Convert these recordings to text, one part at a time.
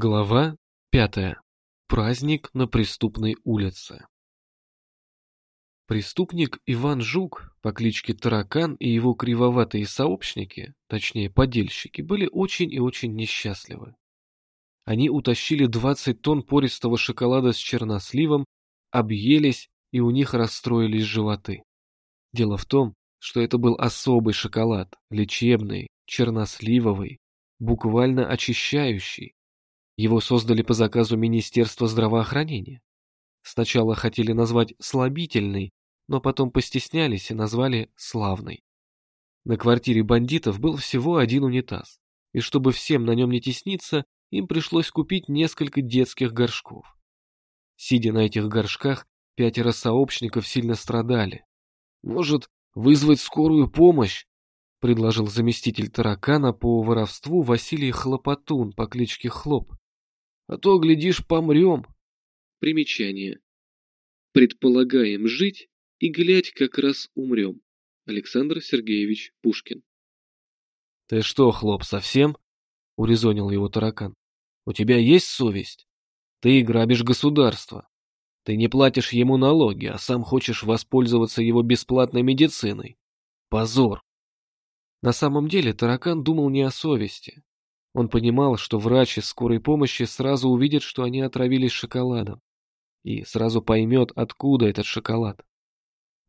Глава пятая. Праздник на преступной улице. Преступник Иван Жук по кличке Таракан и его кривоватые сообщники, точнее подельщики, были очень и очень несчастливы. Они утащили 20 тонн пористого шоколада с черносливом, объелись и у них расстроились животы. Дело в том, что это был особый шоколад, лечебный, черносливовый, буквально очищающий. Его создали по заказу Министерства здравоохранения. Сначала хотели назвать «слабительный», но потом постеснялись и назвали «славный». На квартире бандитов был всего один унитаз, и чтобы всем на нем не тесниться, им пришлось купить несколько детских горшков. Сидя на этих горшках, пятеро сообщников сильно страдали. Может, вызвать скорую помощь? — предложил заместитель таракана по воровству Василий Хлопотун по кличке Хлоп. «А то, глядишь, помрем». Примечание. Предполагаем жить и, глядь, как раз умрем. Александр Сергеевич Пушкин. «Ты что, Хлоп, совсем?» — урезонил его таракан. «У тебя есть совесть? Ты грабишь государство. Ты не платишь ему налоги, а сам хочешь воспользоваться его бесплатной медициной. Позор!» На самом деле таракан думал не о совести. Он понимал, что врач из скорой помощи сразу увидит, что они отравились шоколадом. И сразу поймет, откуда этот шоколад.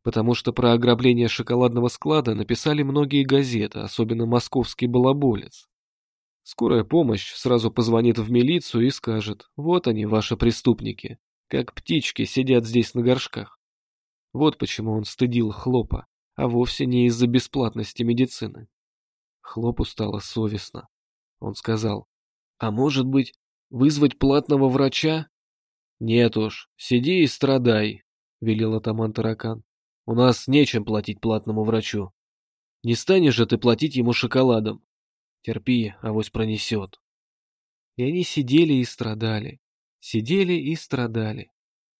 Потому что про ограбление шоколадного склада написали многие газеты, особенно московский балаболец. Скорая помощь сразу позвонит в милицию и скажет, вот они, ваши преступники, как птички сидят здесь на горшках. Вот почему он стыдил хлопа а вовсе не из-за бесплатности медицины. Хлопу стало совестно. Он сказал, «А может быть, вызвать платного врача?» «Нет уж, сиди и страдай», — велел атаман таракан. «У нас нечем платить платному врачу. Не станешь же ты платить ему шоколадом. Терпи, авось пронесет». И они сидели и страдали, сидели и страдали,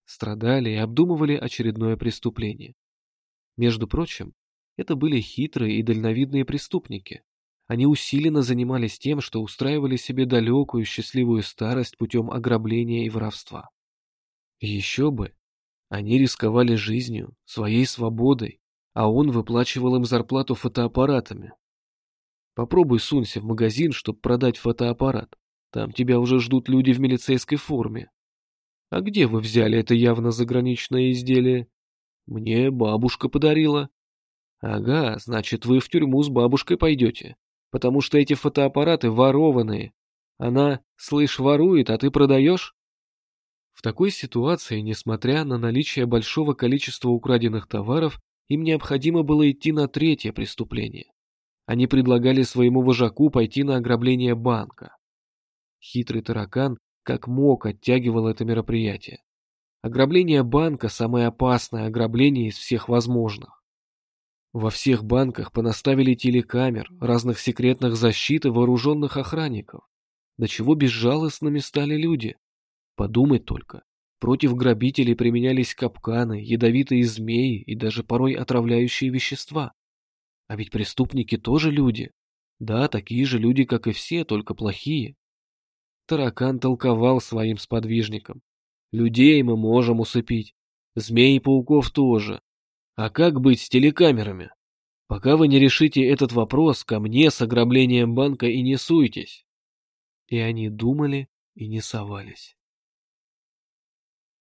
страдали и обдумывали очередное преступление. Между прочим, это были хитрые и дальновидные преступники. Они усиленно занимались тем, что устраивали себе далекую счастливую старость путем ограбления и воровства. Еще бы, они рисковали жизнью, своей свободой, а он выплачивал им зарплату фотоаппаратами. Попробуй сунься в магазин, чтобы продать фотоаппарат. Там тебя уже ждут люди в милицейской форме. А где вы взяли это явно заграничное изделие? Мне бабушка подарила. Ага, значит, вы в тюрьму с бабушкой пойдете, потому что эти фотоаппараты ворованные. Она, слышь, ворует, а ты продаешь? В такой ситуации, несмотря на наличие большого количества украденных товаров, им необходимо было идти на третье преступление. Они предлагали своему вожаку пойти на ограбление банка. Хитрый таракан как мог оттягивал это мероприятие. Ограбление банка – самое опасное ограбление из всех возможных. Во всех банках понаставили телекамер, разных секретных защит и вооруженных охранников. До чего безжалостными стали люди. Подумать только. Против грабителей применялись капканы, ядовитые змеи и даже порой отравляющие вещества. А ведь преступники тоже люди. Да, такие же люди, как и все, только плохие. Таракан толковал своим сподвижникам. Людей мы можем усыпить. Змей и пауков тоже. А как быть с телекамерами? Пока вы не решите этот вопрос, ко мне с ограблением банка и не суйтесь. И они думали и не совались.